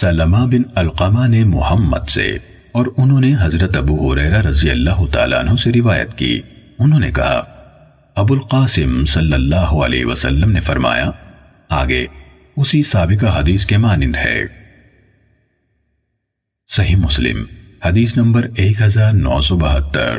سلمہ بن القمہ نے محمد سے اور انہوں نے حضرت ابو حریرہ رضی اللہ تعالیٰ عنہ سے روایت کی۔ انہوں نے کہا، ابو القاسم صلی اللہ علیہ وسلم نے فرمایا، آگے، اسی سابقہ حدیث کے مانند ہے۔ صحیح مسلم، حدیث نمبر ایک ہزار نو سو بہتر۔